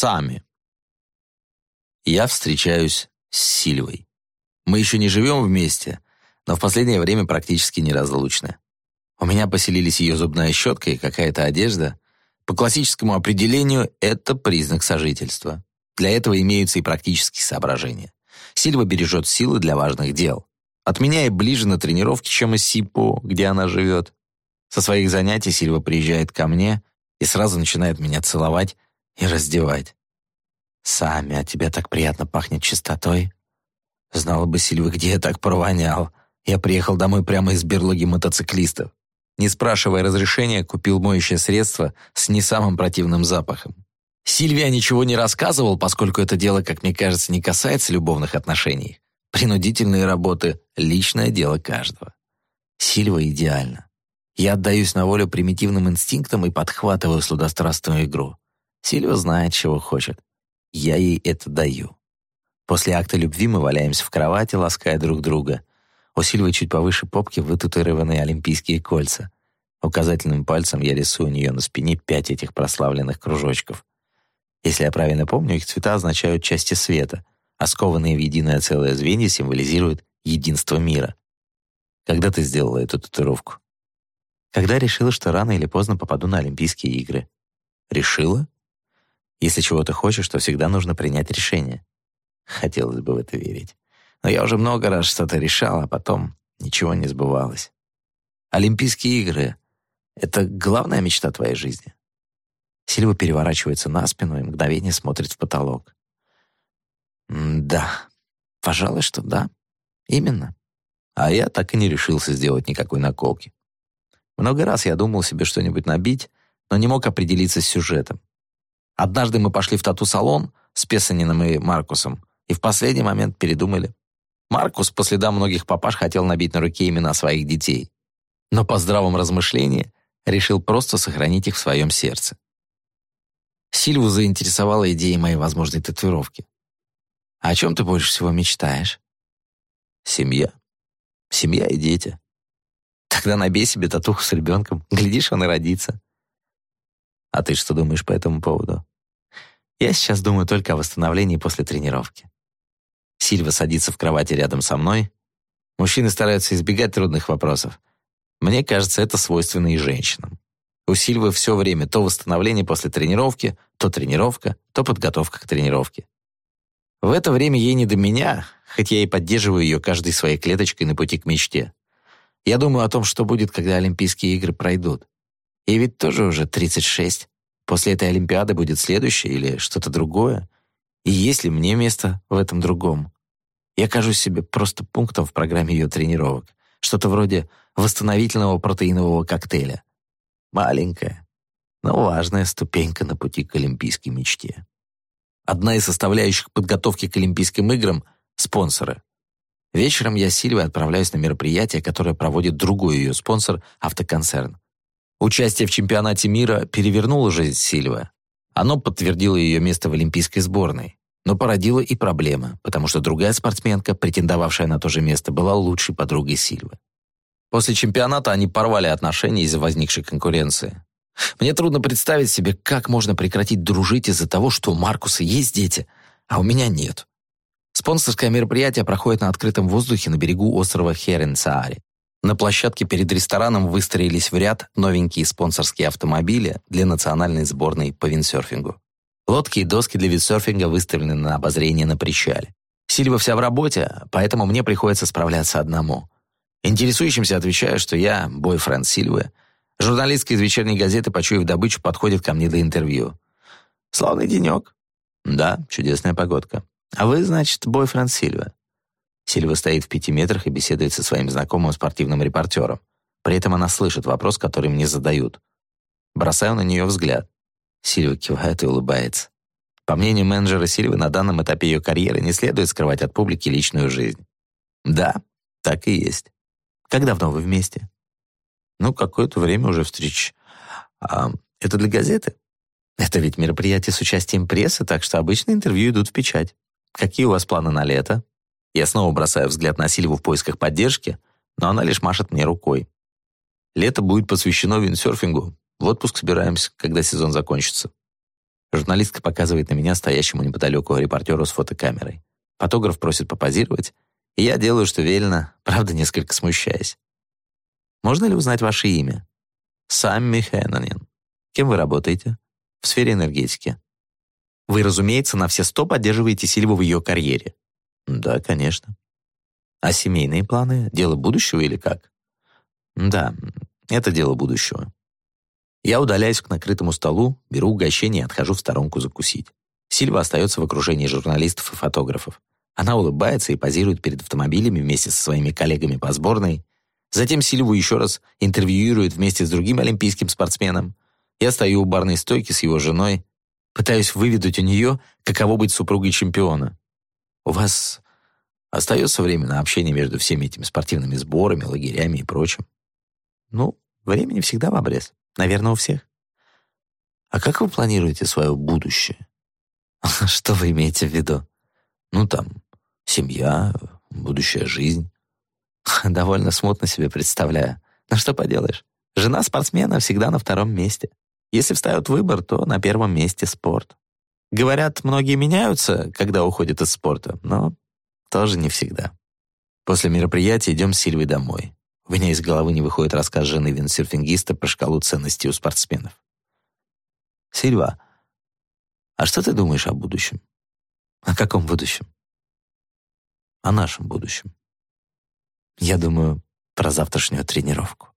Сами. Я встречаюсь с Сильвой. Мы еще не живем вместе, но в последнее время практически неразлучны. У меня поселились ее зубная щетка и какая-то одежда. По классическому определению это признак сожительства. Для этого имеются и практические соображения. Сильва бережет силы для важных дел. От меня и ближе на тренировке, чем из Сипо, где она живет. Со своих занятий Сильва приезжает ко мне и сразу начинает меня целовать и раздевать. «Сами, а тебя так приятно пахнет чистотой?» Знала бы Сильва, где я так провонял. Я приехал домой прямо из берлоги мотоциклистов. Не спрашивая разрешения, купил моющее средство с не самым противным запахом. Сильвия ничего не рассказывал, поскольку это дело, как мне кажется, не касается любовных отношений. Принудительные работы — личное дело каждого. Сильва идеально. Я отдаюсь на волю примитивным инстинктам и подхватываю сладострастную игру. Сильва знает, чего хочет. Я ей это даю. После акта любви мы валяемся в кровати, лаская друг друга. У Сильвы чуть повыше попки вытатуированы олимпийские кольца. Указательным пальцем я рисую у нее на спине пять этих прославленных кружочков. Если я правильно помню, их цвета означают части света, а скованные в единое целое звенья символизируют единство мира. Когда ты сделала эту татуировку? Когда решила, что рано или поздно попаду на Олимпийские игры. Решила? Если чего-то хочешь, то всегда нужно принять решение. Хотелось бы в это верить. Но я уже много раз что-то решал, а потом ничего не сбывалось. Олимпийские игры — это главная мечта твоей жизни. Сильва переворачивается на спину и мгновение смотрит в потолок. «Да, пожалуй, что да. Именно. А я так и не решился сделать никакой наколки. Много раз я думал себе что-нибудь набить, но не мог определиться с сюжетом. Однажды мы пошли в тату-салон с Песанином и Маркусом, и в последний момент передумали. Маркус по следам многих папаш хотел набить на руке имена своих детей, но по здравом размышлении решил просто сохранить их в своем сердце. Сильву заинтересовала идея моей возможной татуировки. «А «О чем ты больше всего мечтаешь?» «Семья. Семья и дети. Тогда набей себе татуху с ребенком. Глядишь, он и родится». «А ты что думаешь по этому поводу?» «Я сейчас думаю только о восстановлении после тренировки. Сильва садится в кровати рядом со мной. Мужчины стараются избегать трудных вопросов. Мне кажется, это свойственно и женщинам. У Сильвы все время то восстановление после тренировки, то тренировка, то подготовка к тренировке. В это время ей не до меня, хоть я и поддерживаю ее каждой своей клеточкой на пути к мечте. Я думаю о том, что будет, когда Олимпийские игры пройдут. Ей ведь тоже уже 36. После этой Олимпиады будет следующее или что-то другое. И есть ли мне место в этом другом? Я кажусь себе просто пунктом в программе ее тренировок. Что-то вроде восстановительного протеинового коктейля. Маленькая, но важная ступенька на пути к олимпийской мечте. Одна из составляющих подготовки к Олимпийским играм — спонсоры. Вечером я с Сильвой отправляюсь на мероприятие, которое проводит другой ее спонсор — автоконцерн. Участие в чемпионате мира перевернуло жизнь Сильвы. Оно подтвердило ее место в олимпийской сборной но породило и проблемы, потому что другая спортсменка, претендовавшая на то же место, была лучшей подругой Сильвы. После чемпионата они порвали отношения из-за возникшей конкуренции. Мне трудно представить себе, как можно прекратить дружить из-за того, что у Маркуса есть дети, а у меня нет. Спонсорское мероприятие проходит на открытом воздухе на берегу острова Херенцаари. На площадке перед рестораном выстроились в ряд новенькие спонсорские автомобили для национальной сборной по виндсерфингу. Лодки и доски для виндсерфинга выставлены на обозрение на причале. Сильва вся в работе, поэтому мне приходится справляться одному. Интересующимся отвечаю, что я бойфренд Сильвы. Журналистка из вечерней газеты, почуяв добычу, подходит ко мне для интервью. «Славный денек». «Да, чудесная погодка». «А вы, значит, бойфренд Сильвы?» Сильва стоит в пяти метрах и беседует со своим знакомым спортивным репортером. При этом она слышит вопрос, который мне задают. Бросаю на нее взгляд. Сильва кивает и улыбается. По мнению менеджера Сильвы, на данном этапе ее карьеры не следует скрывать от публики личную жизнь. Да, так и есть. Как давно вы вместе? Ну, какое-то время уже встреч. А это для газеты? Это ведь мероприятие с участием прессы, так что обычно интервью идут в печать. Какие у вас планы на лето? Я снова бросаю взгляд на Сильву в поисках поддержки, но она лишь машет мне рукой. Лето будет посвящено виндсерфингу. В отпуск собираемся, когда сезон закончится. Журналистка показывает на меня стоящему неподалеку репортеру с фотокамерой. Фотограф просит попозировать, и я делаю, что велено, правда, несколько смущаясь. «Можно ли узнать ваше имя?» «Самми Хэннонин. Кем вы работаете?» «В сфере энергетики». «Вы, разумеется, на все сто поддерживаете Сильву в ее карьере?» «Да, конечно». «А семейные планы? Дело будущего или как?» «Да, это дело будущего». Я удаляюсь к накрытому столу, беру угощение и отхожу в сторонку закусить. Сильва остается в окружении журналистов и фотографов. Она улыбается и позирует перед автомобилями вместе со своими коллегами по сборной. Затем Сильву еще раз интервьюирует вместе с другим олимпийским спортсменом. Я стою у барной стойки с его женой, пытаюсь выведать у нее, каково быть супругой чемпиона. У вас остается время на общение между всеми этими спортивными сборами, лагерями и прочим? Ну, времени всегда в обрез. Наверное, у всех. А как вы планируете свое будущее? Что вы имеете в виду? Ну, там, семья, будущая жизнь. Довольно смутно себе представляю. Но что поделаешь? Жена спортсмена всегда на втором месте. Если встает выбор, то на первом месте спорт. Говорят, многие меняются, когда уходят из спорта, но тоже не всегда. После мероприятия идем с Сильвой домой. У меня из головы не выходит рассказ жены виндсерфингиста про шкалу ценностей у спортсменов. «Сильва, а что ты думаешь о будущем?» «О каком будущем?» «О нашем будущем». «Я думаю про завтрашнюю тренировку».